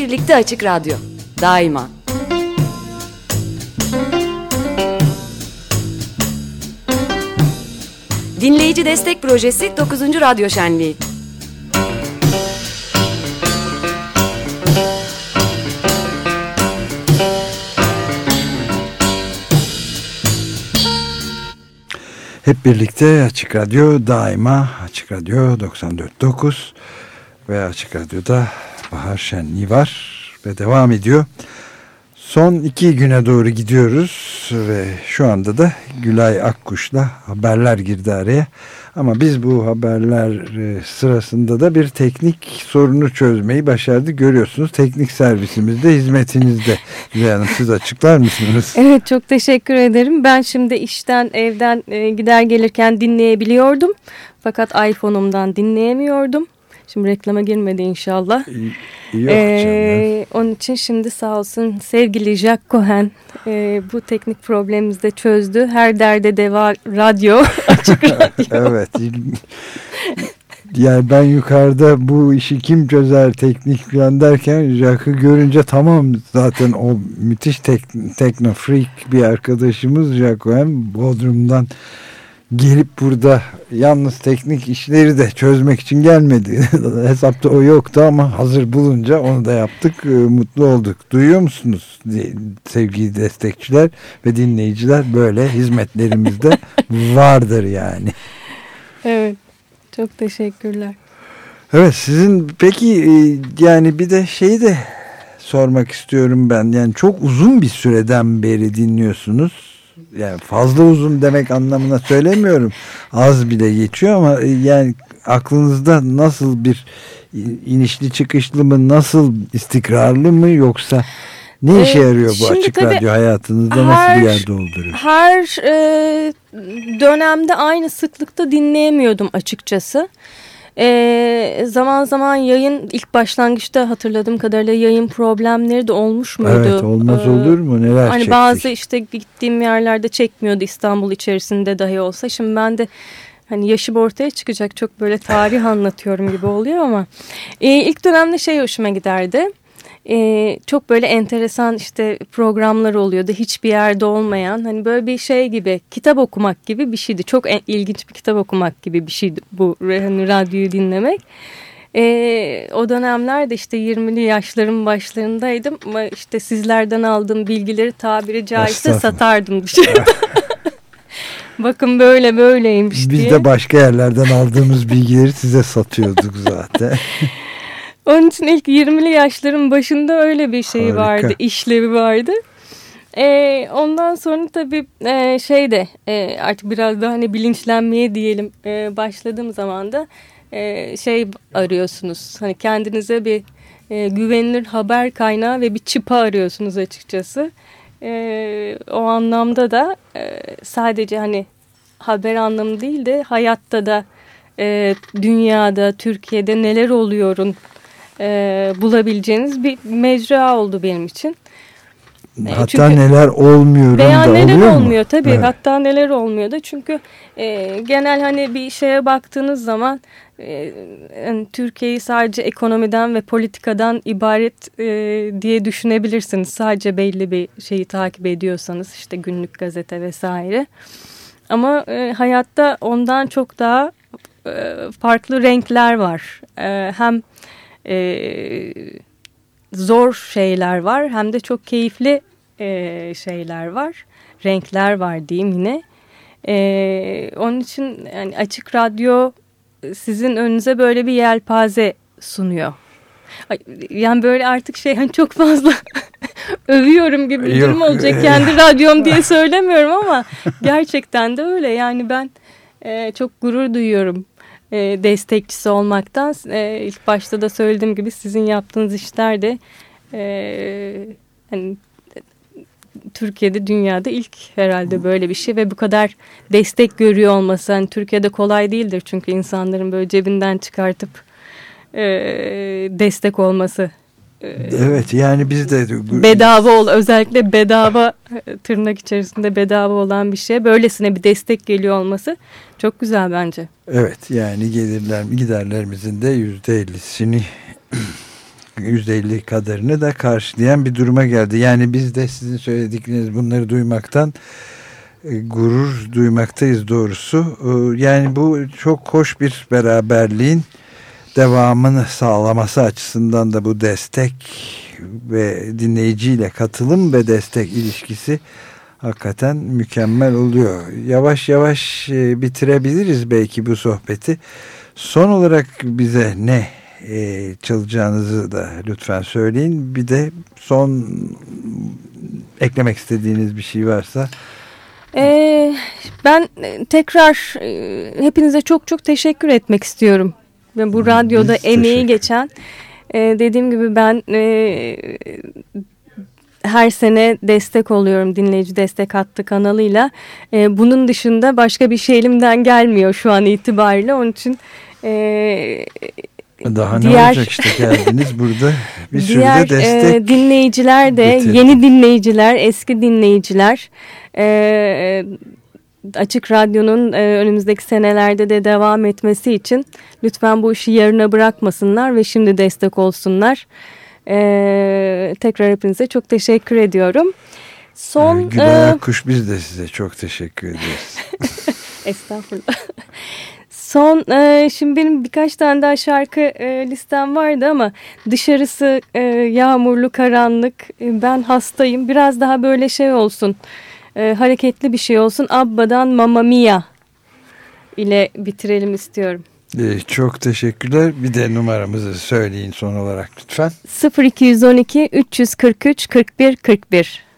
birlikte Açık Radyo. Daima. Dinleyici Destek Projesi 9. Radyo Şenliği. Hep birlikte Açık Radyo daima Açık Radyo 94.9 ve Açık Radyo'da Bahar Şenliği var ve devam ediyor. Son iki güne doğru gidiyoruz ve şu anda da Gülay Akkuş'la haberler girdi araya. Ama biz bu haberler e, sırasında da bir teknik sorunu çözmeyi başardık. Görüyorsunuz teknik servisimizde hizmetinizde. Gülay Hanım siz açıklar mısınız? Evet çok teşekkür ederim. Ben şimdi işten evden e, gider gelirken dinleyebiliyordum. Fakat iPhone'umdan dinleyemiyordum. Şimdi reklama girmedi inşallah. Yok ee, onun için şimdi sağ olsun sevgili Jack Cohen e, bu teknik problemimizi de çözdü. Her derde deva radyo, açık radyo. evet. Yani ben yukarıda bu işi kim çözer teknik falan derken Jack'ı görünce tamam zaten o müthiş tek, tekno freak bir arkadaşımız Jack Cohen Bodrum'dan gelip burada yalnız teknik işleri de çözmek için gelmedi. Hesapta o yoktu ama hazır bulunca onu da yaptık. Ee, mutlu olduk. Duyuyor musunuz sevgili destekçiler ve dinleyiciler böyle hizmetlerimizde vardır yani. Evet. Çok teşekkürler. Evet sizin peki e, yani bir de şeyi de sormak istiyorum ben. Yani çok uzun bir süreden beri dinliyorsunuz yani fazla uzun demek anlamına söylemiyorum. Az bile geçiyor ama e, yani aklınızda nasıl bir inişli çıkışlı mı nasıl istikrarlı mı yoksa ne işe yarıyor bu açık radyo hayatınızda her, nasıl bir yer dolduruyor? Her e, dönemde aynı sıklıkta dinleyemiyordum açıkçası. E, zaman zaman yayın ilk başlangıçta hatırladığım kadarıyla yayın problemleri de olmuş muydu? Evet olmaz ee, olur mu neler Hani çektik. bazı işte gittiğim yerlerde çekmiyordu İstanbul içerisinde dahi olsa. Şimdi ben de hani yaşım ortaya çıkacak çok böyle tarih anlatıyorum gibi oluyor ama e, ilk dönemde şey hoşuma giderdi e, çok böyle enteresan işte programlar oluyordu. Hiçbir yerde olmayan hani böyle bir şey gibi kitap okumak gibi bir şeydi. Çok en, ilginç bir kitap okumak gibi bir şeydi bu hani radyoyu dinlemek. E, o dönemlerde işte 20'li yaşların başlarındaydım ama işte sizlerden aldığım bilgileri tabiri caizse satardım dışarıda. Bakın böyle böyleymiş Biz diye. Biz de başka yerlerden aldığımız bilgileri size satıyorduk zaten. Onun için ilk 20'li yaşların başında öyle bir şey vardı, işlevi vardı. Ee, ondan sonra tabii e, şey de e, artık biraz daha hani bilinçlenmeye diyelim e, başladığım zaman da e, şey arıyorsunuz. Hani kendinize bir e, güvenilir haber kaynağı ve bir çıpa arıyorsunuz açıkçası. E, o anlamda da e, sadece hani haber anlamı değil de hayatta da e, dünyada, Türkiye'de neler oluyorun e, bulabileceğiniz bir mecra oldu benim için. Hatta çünkü, neler olmuyor veya da neler oluyor olmuyor mu? tabii evet. hatta neler olmuyor da çünkü e, genel hani bir şeye baktığınız zaman e, yani Türkiye'yi sadece ekonomiden ve politikadan ibaret e, diye düşünebilirsiniz sadece belli bir şeyi takip ediyorsanız işte günlük gazete vesaire ama e, hayatta ondan çok daha e, farklı renkler var e, hem e, zor şeyler var hem de çok keyifli e, şeyler var. Renkler var diyeyim yine. E, onun için yani açık radyo sizin önünüze böyle bir yelpaze sunuyor. Yani böyle artık şey hani çok fazla övüyorum gibi bir durum olacak. Kendi radyom diye söylemiyorum ama gerçekten de öyle. Yani ben e, çok gurur duyuyorum e, destekçisi olmaktan. E, ilk başta da söylediğim gibi sizin yaptığınız işler de e, hani, Türkiye'de dünyada ilk herhalde böyle bir şey ve bu kadar destek görüyor olması hani Türkiye'de kolay değildir çünkü insanların böyle cebinden çıkartıp e, destek olması Evet yani biz de bedava ol özellikle bedava tırnak içerisinde bedava olan bir şey böylesine bir destek geliyor olması çok güzel bence. Evet yani gelirler giderlerimizin de yüzde ellisini %50 kadarını da karşılayan bir duruma geldi. Yani biz de sizin söyledikleriniz bunları duymaktan e, gurur duymaktayız doğrusu. E, yani bu çok hoş bir beraberliğin devamını sağlaması açısından da bu destek ve dinleyiciyle katılım ve destek ilişkisi hakikaten mükemmel oluyor. Yavaş yavaş e, bitirebiliriz belki bu sohbeti. Son olarak bize ne e, çalacağınızı da lütfen söyleyin. Bir de son eklemek istediğiniz bir şey varsa. Ee, ben tekrar e, hepinize çok çok teşekkür etmek istiyorum. Ve bu radyoda Biz emeği geçen e, dediğim gibi ben e, her sene destek oluyorum dinleyici destek hattı kanalıyla. E, bunun dışında başka bir şey elimden gelmiyor şu an itibariyle. Onun için e, daha diğer, ne olacak işte geldiniz burada bir sürü de destek. E, dinleyiciler de getirdim. yeni dinleyiciler, eski dinleyiciler e, Açık Radyo'nun e, önümüzdeki senelerde de devam etmesi için lütfen bu işi yarına bırakmasınlar ve şimdi destek olsunlar. E, tekrar hepinize çok teşekkür ediyorum. Son Gülen e, Kuş biz de size çok teşekkür ederiz. Estağfurullah. Son e, şimdi benim birkaç tane daha şarkı e, listem vardı ama dışarısı e, yağmurlu karanlık e, ben hastayım biraz daha böyle şey olsun e, hareketli bir şey olsun Abba'dan Mamma Mia ile bitirelim istiyorum. Ee, çok teşekkürler. Bir de numaramızı söyleyin son olarak lütfen. 0212 343 41 41.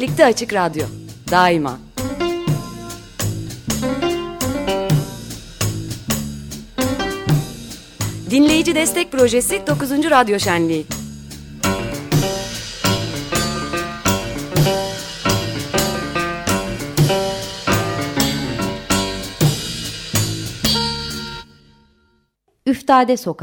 birlikte Açık Radyo. Daima. Dinleyici Destek Projesi 9. Radyo Şenliği. Üftade Sokak